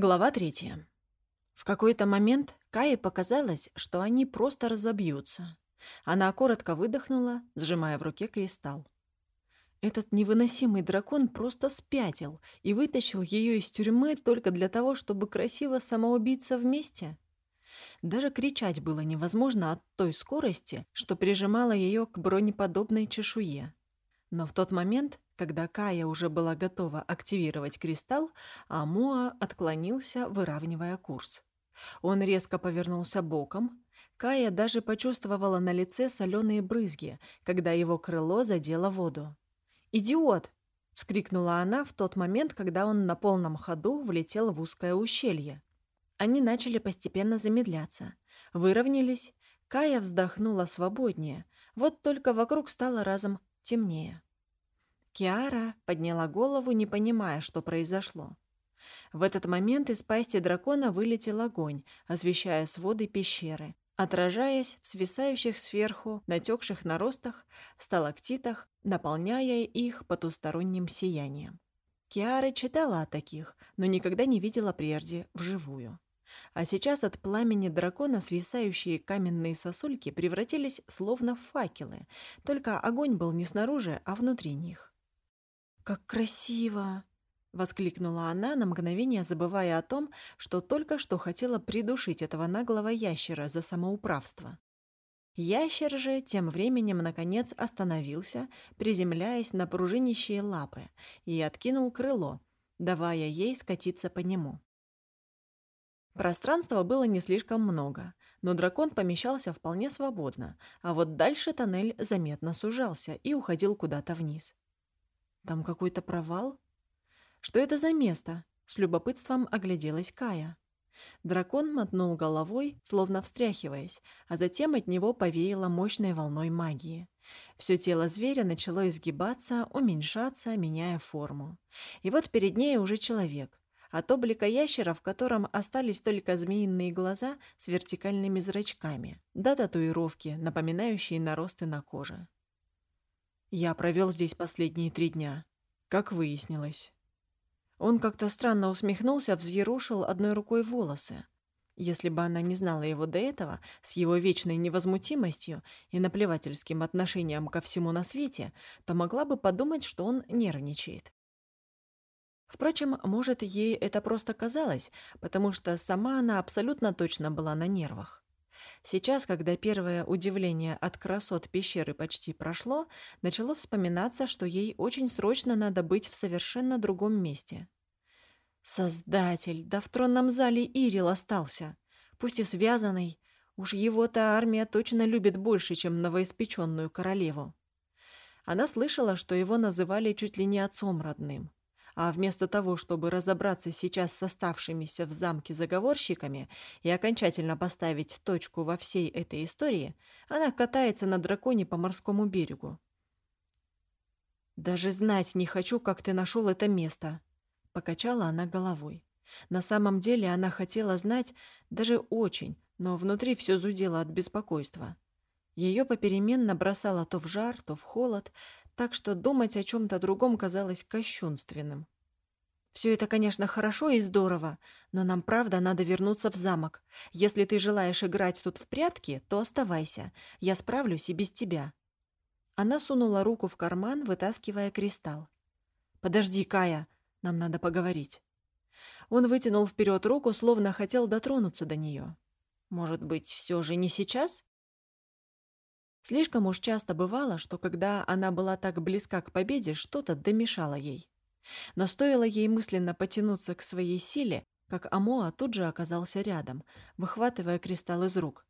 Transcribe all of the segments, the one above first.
Глава третья. В какой-то момент Кае показалось, что они просто разобьются. Она коротко выдохнула, сжимая в руке кристалл. Этот невыносимый дракон просто спятил и вытащил ее из тюрьмы только для того, чтобы красиво самоубиться вместе. Даже кричать было невозможно от той скорости, что прижимало ее к бронеподобной чешуе. Но в тот момент, когда Кая уже была готова активировать кристалл, Амуа отклонился, выравнивая курс. Он резко повернулся боком. Кая даже почувствовала на лице соленые брызги, когда его крыло задело воду. «Идиот!» — вскрикнула она в тот момент, когда он на полном ходу влетел в узкое ущелье. Они начали постепенно замедляться. Выровнялись. Кая вздохнула свободнее. Вот только вокруг стало разом темнее. Киара подняла голову, не понимая, что произошло. В этот момент из пасти дракона вылетел огонь, освещая своды пещеры, отражаясь в свисающих сверху, натекших наростах, сталактитах, наполняя их потусторонним сиянием. Киара читала о таких, но никогда не видела прежде вживую. А сейчас от пламени дракона свисающие каменные сосульки превратились словно в факелы, только огонь был не снаружи, а внутри них. «Как красиво!» — воскликнула она, на мгновение забывая о том, что только что хотела придушить этого наглого ящера за самоуправство. Ящер же тем временем наконец остановился, приземляясь на пружинищие лапы, и откинул крыло, давая ей скатиться по нему. Пространства было не слишком много, но дракон помещался вполне свободно, а вот дальше тоннель заметно сужался и уходил куда-то вниз. Там какой-то провал? Что это за место? С любопытством огляделась Кая. Дракон мотнул головой, словно встряхиваясь, а затем от него повеяло мощной волной магии. Все тело зверя начало изгибаться, уменьшаться, меняя форму. И вот перед ней уже человек. От облика ящера, в котором остались только змеиные глаза с вертикальными зрачками, да татуировки, напоминающие наросты на коже. Я провел здесь последние три дня, как выяснилось. Он как-то странно усмехнулся, взъерушил одной рукой волосы. Если бы она не знала его до этого, с его вечной невозмутимостью и наплевательским отношением ко всему на свете, то могла бы подумать, что он нервничает. Впрочем, может, ей это просто казалось, потому что сама она абсолютно точно была на нервах. Сейчас, когда первое удивление от красот пещеры почти прошло, начало вспоминаться, что ей очень срочно надо быть в совершенно другом месте. Создатель, да в тронном зале Ирил остался, пусть и связанный, уж его-то армия точно любит больше, чем новоиспеченную королеву. Она слышала, что его называли чуть ли не отцом родным. А вместо того, чтобы разобраться сейчас с оставшимися в замке заговорщиками и окончательно поставить точку во всей этой истории, она катается на драконе по морскому берегу. «Даже знать не хочу, как ты нашел это место», — покачала она головой. На самом деле она хотела знать даже очень, но внутри все зудело от беспокойства. Ее попеременно бросало то в жар, то в холод, так что думать о чем-то другом казалось кощунственным. Все это, конечно, хорошо и здорово, но нам, правда, надо вернуться в замок. Если ты желаешь играть тут в прятки, то оставайся. Я справлюсь и без тебя». Она сунула руку в карман, вытаскивая кристалл. «Подожди, Кая, нам надо поговорить». Он вытянул вперед руку, словно хотел дотронуться до нее. «Может быть, все же не сейчас?» Слишком уж часто бывало, что когда она была так близка к победе, что-то домешало ей. Но стоило ей мысленно потянуться к своей силе, как Амоа тут же оказался рядом, выхватывая кристалл из рук.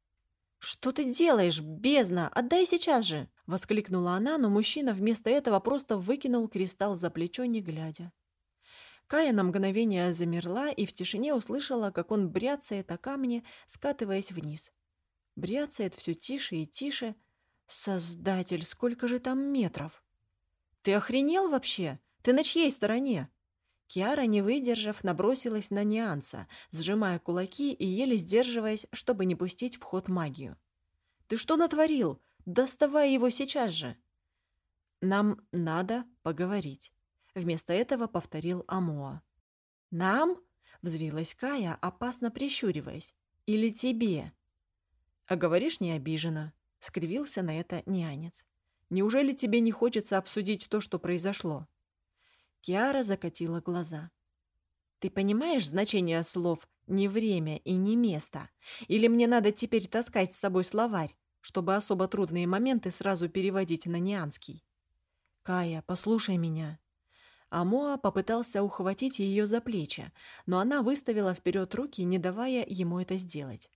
«Что ты делаешь, бездна? Отдай сейчас же!» — воскликнула она, но мужчина вместо этого просто выкинул кристалл за плечо, не глядя. Кая на мгновение замерла и в тишине услышала, как он бряцает о камне, скатываясь вниз. Бряцает все тише и тише — Создатель, сколько же там метров? Ты охренел вообще? Ты на чьей стороне? Киара, не выдержав, набросилась на Нианса, сжимая кулаки и еле сдерживаясь, чтобы не пустить в ход магию. «Ты что натворил? Доставай его сейчас же!» «Нам надо поговорить», — вместо этого повторил Амоа. «Нам? — взвилась Кая, опасно прищуриваясь. «Или тебе?» «А говоришь, не обижена», — скривился на это нянец. «Неужели тебе не хочется обсудить то, что произошло?» Киара закатила глаза. «Ты понимаешь значение слов «не время» и «не место»? Или мне надо теперь таскать с собой словарь, чтобы особо трудные моменты сразу переводить на неанский?» «Кая, послушай меня», Амоа попытался ухватить ее за плечи, но она выставила вперед руки, не давая ему это сделать.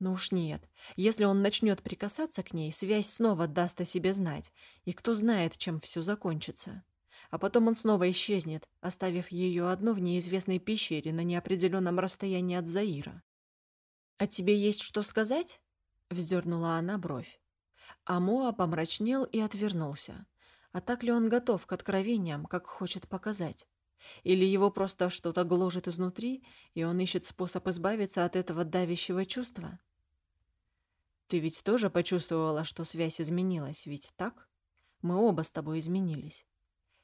Ну уж нет. Если он начнет прикасаться к ней, связь снова даст о себе знать, и кто знает, чем все закончится. А потом он снова исчезнет, оставив ее одну в неизвестной пещере на неопределенном расстоянии от Заира. «А тебе есть что сказать?» — вздернула она бровь. Амоа помрачнел и отвернулся. А так ли он готов к откровениям, как хочет показать? Или его просто что-то гложет изнутри, и он ищет способ избавиться от этого давящего чувства? Ты ведь тоже почувствовала, что связь изменилась, ведь так? Мы оба с тобой изменились.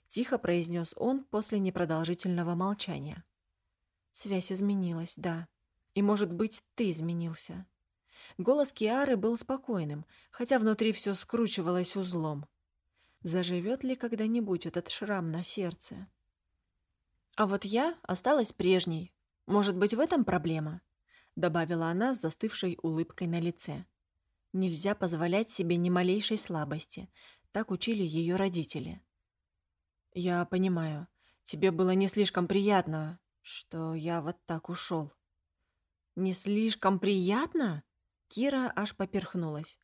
Тихо произнес он после непродолжительного молчания. Связь изменилась, да. И, может быть, ты изменился. Голос Киары был спокойным, хотя внутри все скручивалось узлом. Заживет ли когда-нибудь этот шрам на сердце? А вот я осталась прежней. Может быть, в этом проблема? Добавила она с застывшей улыбкой на лице. Нельзя позволять себе ни малейшей слабости. Так учили ее родители. Я понимаю. Тебе было не слишком приятно, что я вот так ушел. Не слишком приятно? Кира аж поперхнулась.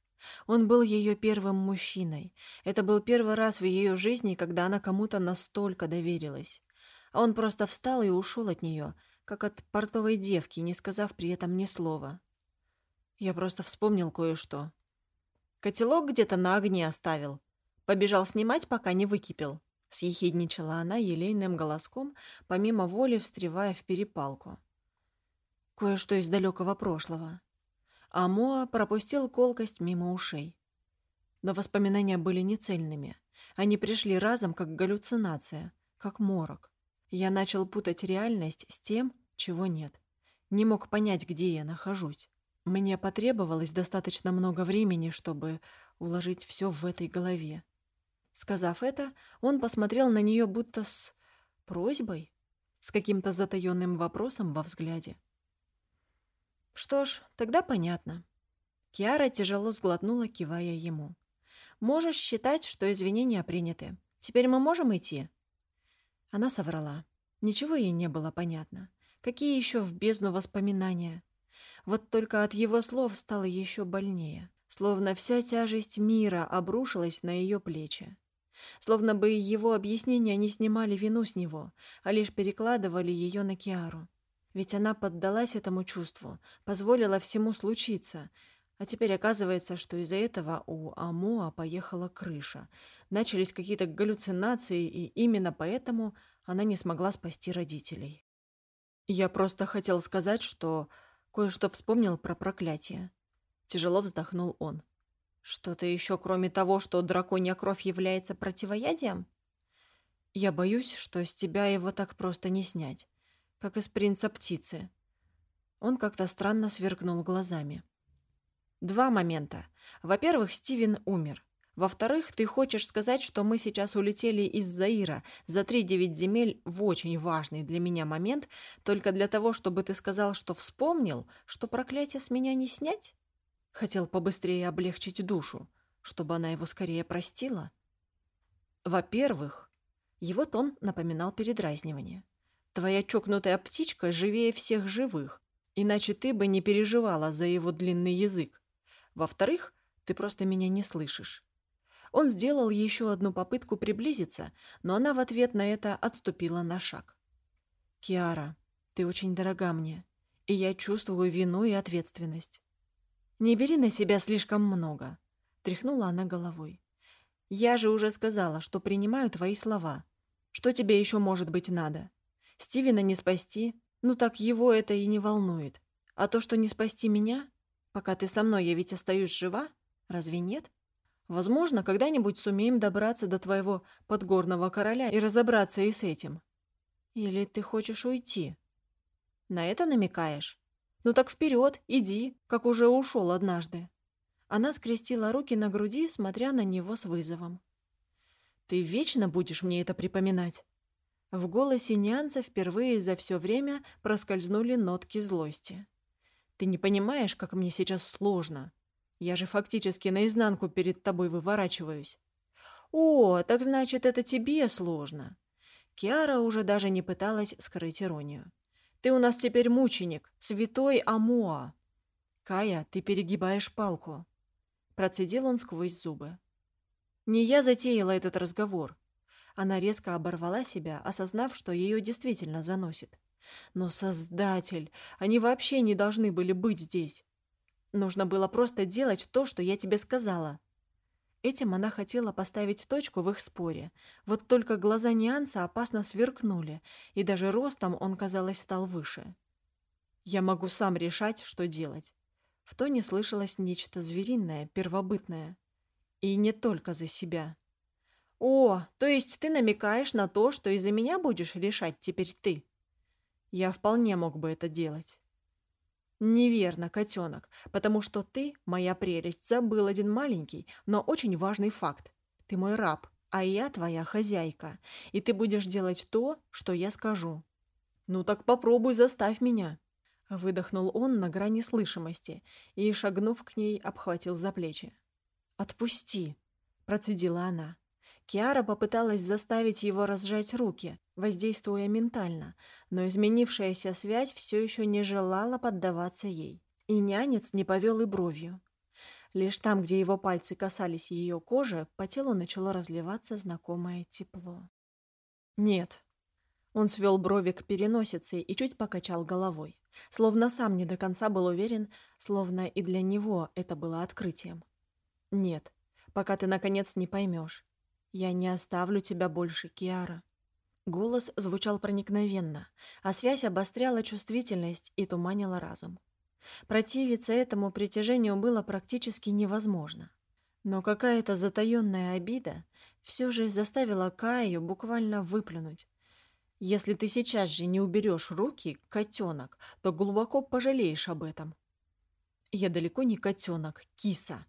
Он был ее первым мужчиной. Это был первый раз в ее жизни, когда она кому-то настолько доверилась. А он просто встал и ушел от нее, как от портовой девки, не сказав при этом ни слова. Я просто вспомнил кое-что. Котелок где-то на огне оставил. Побежал снимать, пока не выкипел. Съехидничала она елейным голоском, помимо воли встревая в перепалку. Кое-что из далекого прошлого а Моа пропустил колкость мимо ушей. Но воспоминания были нецельными. Они пришли разом, как галлюцинация, как морок. Я начал путать реальность с тем, чего нет. Не мог понять, где я нахожусь. Мне потребовалось достаточно много времени, чтобы уложить все в этой голове. Сказав это, он посмотрел на нее будто с просьбой, с каким-то затаенным вопросом во взгляде. Что ж, тогда понятно. Киара тяжело сглотнула, кивая ему. Можешь считать, что извинения приняты. Теперь мы можем идти? Она соврала. Ничего ей не было понятно. Какие еще в бездну воспоминания? Вот только от его слов стало еще больнее. Словно вся тяжесть мира обрушилась на ее плечи. Словно бы его объяснения не снимали вину с него, а лишь перекладывали ее на Киару. Ведь она поддалась этому чувству, позволила всему случиться. А теперь оказывается, что из-за этого у Амоа поехала крыша. Начались какие-то галлюцинации, и именно поэтому она не смогла спасти родителей. Я просто хотел сказать, что кое-что вспомнил про проклятие. Тяжело вздохнул он. Что-то еще, кроме того, что драконья кровь является противоядием? Я боюсь, что с тебя его так просто не снять как из принца птицы. Он как-то странно сверкнул глазами. Два момента. Во-первых, Стивен умер. Во-вторых, ты хочешь сказать, что мы сейчас улетели из Заира за три-девять земель в очень важный для меня момент, только для того, чтобы ты сказал, что вспомнил, что проклятие с меня не снять? Хотел побыстрее облегчить душу, чтобы она его скорее простила? Во-первых, его тон напоминал передразнивание. Твоя чокнутая птичка живее всех живых, иначе ты бы не переживала за его длинный язык. Во-вторых, ты просто меня не слышишь. Он сделал еще одну попытку приблизиться, но она в ответ на это отступила на шаг. «Киара, ты очень дорога мне, и я чувствую вину и ответственность. Не бери на себя слишком много», — тряхнула она головой. «Я же уже сказала, что принимаю твои слова. Что тебе еще может быть надо?» Стивена не спасти, ну так его это и не волнует. А то, что не спасти меня, пока ты со мной, я ведь остаюсь жива, разве нет? Возможно, когда-нибудь сумеем добраться до твоего подгорного короля и разобраться и с этим. Или ты хочешь уйти? На это намекаешь? Ну так вперед, иди, как уже ушел однажды. Она скрестила руки на груди, смотря на него с вызовом. «Ты вечно будешь мне это припоминать?» В голосе нянца впервые за все время проскользнули нотки злости. «Ты не понимаешь, как мне сейчас сложно. Я же фактически наизнанку перед тобой выворачиваюсь». «О, так значит, это тебе сложно». Киара уже даже не пыталась скрыть иронию. «Ты у нас теперь мученик, святой Амуа». «Кая, ты перегибаешь палку. Процедил он сквозь зубы. «Не я затеяла этот разговор». Она резко оборвала себя, осознав, что ее действительно заносит. «Но, Создатель, они вообще не должны были быть здесь. Нужно было просто делать то, что я тебе сказала». Этим она хотела поставить точку в их споре. Вот только глаза Нианса опасно сверкнули, и даже ростом он, казалось, стал выше. «Я могу сам решать, что делать. В тоне слышалось нечто звериное, первобытное. И не только за себя. «О, то есть ты намекаешь на то, что из-за меня будешь решать теперь ты?» Я вполне мог бы это делать. Неверно, котенок, потому что ты, моя прелесть, забыл один маленький, но очень важный факт. Ты мой раб, а я твоя хозяйка, и ты будешь делать то, что я скажу. Ну так попробуй заставь меня. Выдохнул он на грани слышимости и, шагнув к ней, обхватил за плечи. «Отпусти!» – процедила она. Киара попыталась заставить его разжать руки, воздействуя ментально, но изменившаяся связь все еще не желала поддаваться ей. И нянец не повел и бровью. Лишь там, где его пальцы касались ее кожи, по телу начало разливаться знакомое тепло. «Нет». Он свел брови к переносице и чуть покачал головой. Словно сам не до конца был уверен, словно и для него это было открытием. «Нет, пока ты, наконец, не поймешь. Я не оставлю тебя больше, Киара». Голос звучал проникновенно, а связь обостряла чувствительность и туманила разум. Противиться этому притяжению было практически невозможно. Но какая-то затаённая обида все же заставила Каю буквально выплюнуть. Если ты сейчас же не уберешь руки, котенок, то глубоко пожалеешь об этом. Я далеко не котенок, киса.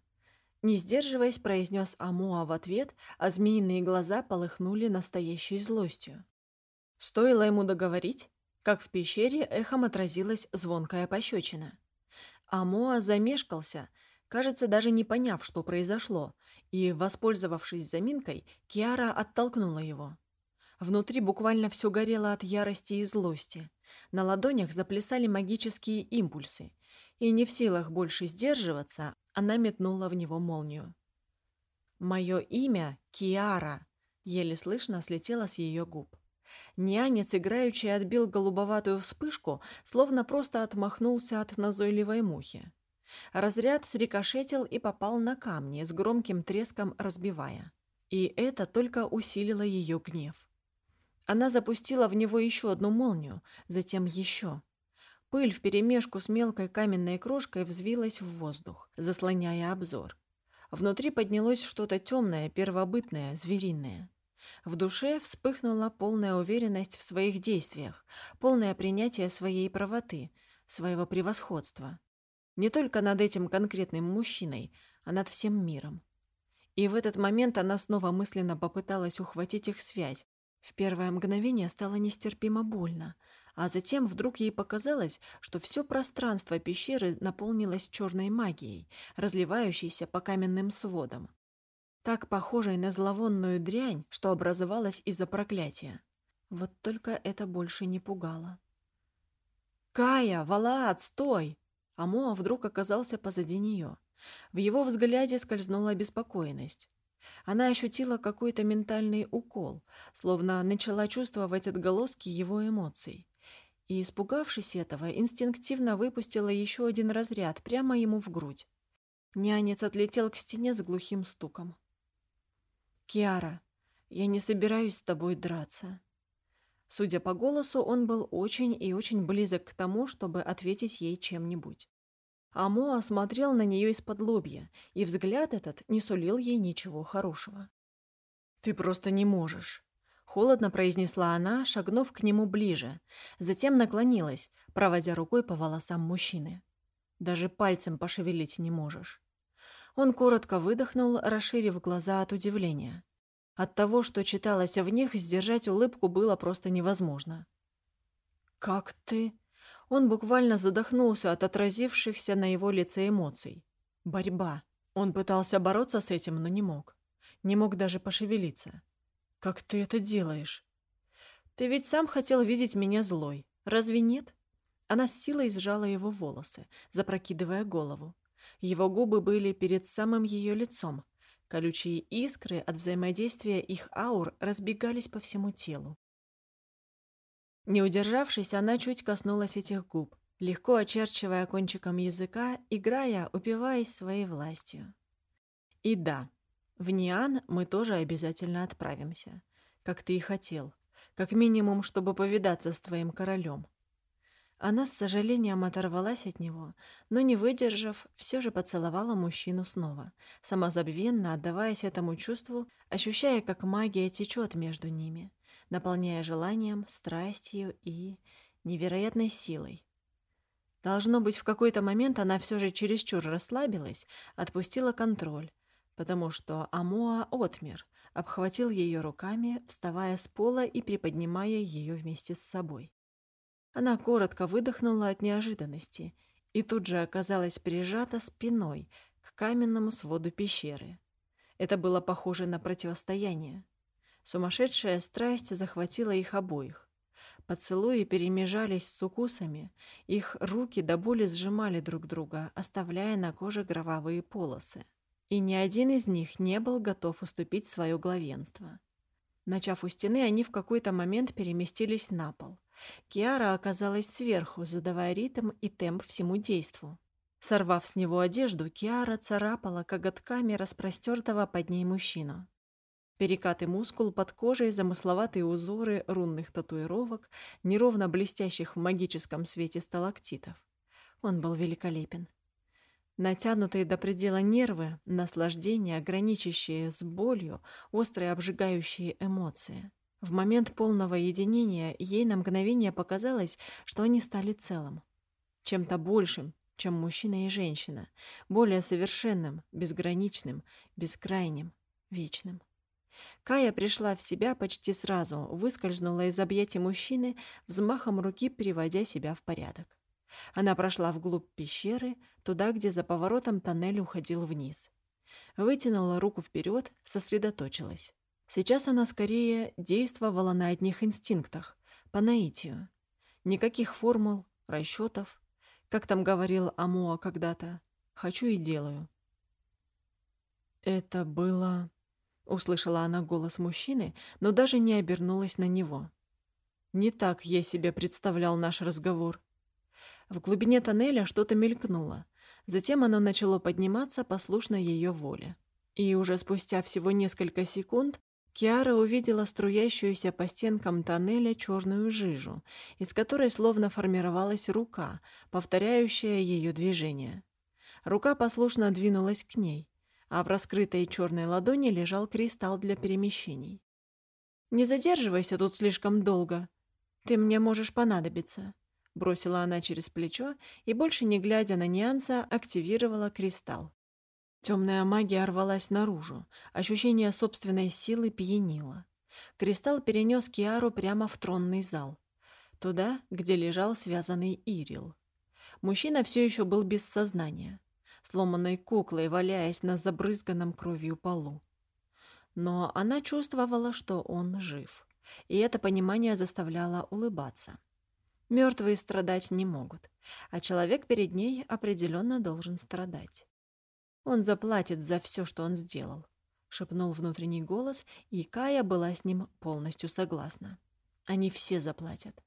Не сдерживаясь, произнес Амуа в ответ, а змеиные глаза полыхнули настоящей злостью. Стоило ему договорить, как в пещере эхом отразилась звонкая пощечина. Амуа замешкался, кажется, даже не поняв, что произошло, и, воспользовавшись заминкой, Киара оттолкнула его. Внутри буквально все горело от ярости и злости. На ладонях заплясали магические импульсы. И не в силах больше сдерживаться, она метнула в него молнию. «Мое имя — Киара», — еле слышно слетело с ее губ. Нянец, играючи, отбил голубоватую вспышку, словно просто отмахнулся от назойливой мухи. Разряд срикошетил и попал на камни, с громким треском разбивая. И это только усилило ее гнев. Она запустила в него еще одну молнию, затем еще. Пыль вперемешку с мелкой каменной крошкой взвилась в воздух, заслоняя обзор. Внутри поднялось что-то темное, первобытное, звериное. В душе вспыхнула полная уверенность в своих действиях, полное принятие своей правоты, своего превосходства. Не только над этим конкретным мужчиной, а над всем миром. И в этот момент она снова мысленно попыталась ухватить их связь, в первое мгновение стало нестерпимо больно, а затем вдруг ей показалось, что все пространство пещеры наполнилось черной магией, разливающейся по каменным сводам. Так похожей на зловонную дрянь, что образовалась из-за проклятия. Вот только это больше не пугало. «Кая! Валаат, стой!» Амоа вдруг оказался позади нее. В его взгляде скользнула обеспокоенность. Она ощутила какой-то ментальный укол, словно начала чувствовать отголоски его эмоций. И, испугавшись этого, инстинктивно выпустила еще один разряд прямо ему в грудь. Нянец отлетел к стене с глухим стуком. «Киара, я не собираюсь с тобой драться». Судя по голосу, он был очень и очень близок к тому, чтобы ответить ей чем-нибудь. Амо осмотрел на нее из-под лобья, и взгляд этот не сулил ей ничего хорошего. «Ты просто не можешь», — Холодно произнесла она, шагнув к нему ближе. Затем наклонилась, проводя рукой по волосам мужчины. Даже пальцем пошевелить не можешь. Он коротко выдохнул, расширив глаза от удивления. От того, что читалось в них, сдержать улыбку было просто невозможно. «Как ты?» Он буквально задохнулся от отразившихся на его лице эмоций. Борьба. Он пытался бороться с этим, но не мог. Не мог даже пошевелиться. «Как ты это делаешь?» «Ты ведь сам хотел видеть меня злой. Разве нет?» Она с силой сжала его волосы, запрокидывая голову. Его губы были перед самым ее лицом. Колючие искры от взаимодействия их аур разбегались по всему телу. Не удержавшись, она чуть коснулась этих губ, легко очерчивая кончиком языка, играя, упиваясь своей властью. И да, в Ниан мы тоже обязательно отправимся, как ты и хотел, как минимум, чтобы повидаться с твоим королем. Она с сожалением оторвалась от него, но, не выдержав, все же поцеловала мужчину снова, самозабвенно отдаваясь этому чувству, ощущая, как магия течет между ними — наполняя желанием, страстью и невероятной силой. Должно быть, в какой-то момент она все же чересчур расслабилась, отпустила контроль, потому что Амоа отмер, обхватил ее руками, вставая с пола и приподнимая ее вместе с собой. Она коротко выдохнула от неожиданности и тут же оказалась прижата спиной к каменному своду пещеры. Это было похоже на противостояние. Сумасшедшая страсть захватила их обоих. Поцелуи перемежались с укусами, их руки до боли сжимали друг друга, оставляя на коже кровавые полосы. И ни один из них не был готов уступить свое главенство. Начав у стены, они в какой-то момент переместились на пол. Киара оказалась сверху, задавая ритм и темп всему действу. Сорвав с него одежду, Киара царапала коготками распростертого под ней мужчину. Перекаты мускул под кожей, замысловатые узоры рунных татуировок, неровно блестящих в магическом свете сталактитов. Он был великолепен. Натянутые до предела нервы, наслаждение, граничащие с болью, острые обжигающие эмоции. В момент полного единения ей на мгновение показалось, что они стали целым. Чем-то большим, чем мужчина и женщина, более совершенным, безграничным, бескрайним, вечным. Кая пришла в себя почти сразу, выскользнула из объятий мужчины, взмахом руки приводя себя в порядок. Она прошла вглубь пещеры, туда, где за поворотом тоннель уходил вниз. Вытянула руку вперед, сосредоточилась. Сейчас она скорее действовала на одних инстинктах, по наитию. Никаких формул, расчетов. Как там говорил Амуа когда-то, «хочу и делаю». Это было Услышала она голос мужчины, но даже не обернулась на него. Не так я себе представлял наш разговор. В глубине тоннеля что-то мелькнуло. Затем оно начало подниматься послушно ее воле. И уже спустя всего несколько секунд Киара увидела струящуюся по стенкам тоннеля черную жижу, из которой словно формировалась рука, повторяющая ее движение. Рука послушно двинулась к ней а в раскрытой черной ладони лежал кристалл для перемещений. «Не задерживайся тут слишком долго. Ты мне можешь понадобиться», — бросила она через плечо и, больше не глядя на Нианса, активировала кристалл. Темная магия рвалась наружу, ощущение собственной силы пьянило. Кристалл перенес Киару прямо в тронный зал, туда, где лежал связанный Ирил. Мужчина все еще был без сознания сломанной куклой, валяясь на забрызганном кровью полу. Но она чувствовала, что он жив, и это понимание заставляло улыбаться. Мертвые страдать не могут, а человек перед ней определенно должен страдать. Он заплатит за все, что он сделал, шепнул внутренний голос, и Кая была с ним полностью согласна. Они все заплатят.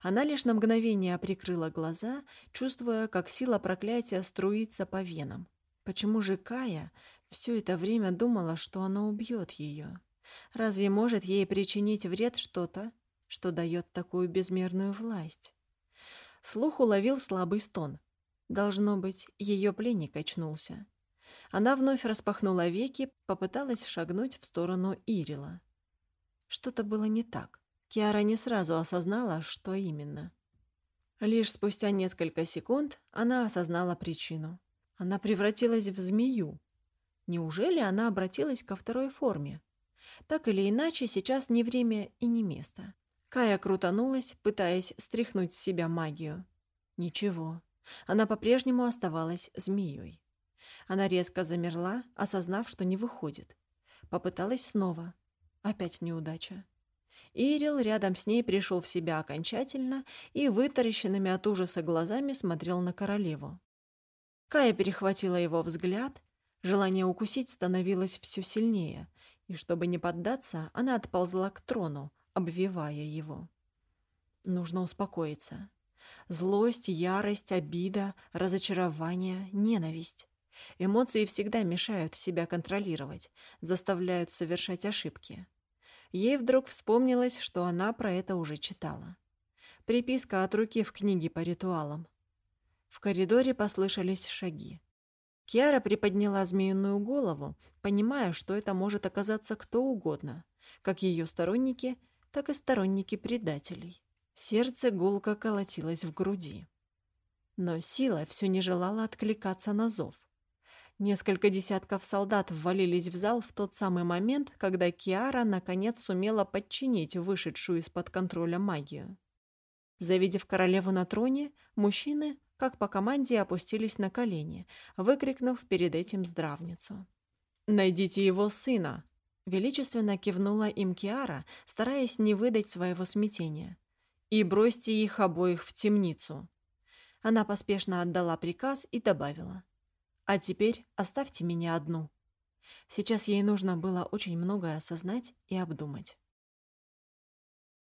Она лишь на мгновение прикрыла глаза, чувствуя, как сила проклятия струится по венам. Почему же Кая все это время думала, что она убьет ее? Разве может ей причинить вред что-то, что дает такую безмерную власть? Слух уловил слабый стон. Должно быть, ее пленник очнулся. Она вновь распахнула веки, попыталась шагнуть в сторону Ирила. Что-то было не так. Киара не сразу осознала, что именно. Лишь спустя несколько секунд она осознала причину. Она превратилась в змею. Неужели она обратилась ко второй форме? Так или иначе, сейчас не время и не место. Кая крутанулась, пытаясь стряхнуть с себя магию. Ничего. Она по-прежнему оставалась змеей. Она резко замерла, осознав, что не выходит. Попыталась снова. Опять неудача. Ирил рядом с ней пришел в себя окончательно и вытаращенными от ужаса глазами смотрел на королеву. Кая перехватила его взгляд, желание укусить становилось все сильнее, и чтобы не поддаться, она отползла к трону, обвивая его. Нужно успокоиться. Злость, ярость, обида, разочарование, ненависть. Эмоции всегда мешают себя контролировать, заставляют совершать ошибки. Ей вдруг вспомнилось, что она про это уже читала. Приписка от руки в книге по ритуалам. В коридоре послышались шаги. Киара приподняла змеиную голову, понимая, что это может оказаться кто угодно, как ее сторонники, так и сторонники предателей. Сердце гулко колотилось в груди. Но сила все не желала откликаться на зов. Несколько десятков солдат ввалились в зал в тот самый момент, когда Киара наконец сумела подчинить вышедшую из-под контроля магию. Завидев королеву на троне, мужчины, как по команде, опустились на колени, выкрикнув перед этим здравницу. «Найдите его сына!» Величественно кивнула им Киара, стараясь не выдать своего смятения. «И бросьте их обоих в темницу!» Она поспешно отдала приказ и добавила. А теперь оставьте меня одну. Сейчас ей нужно было очень многое осознать и обдумать.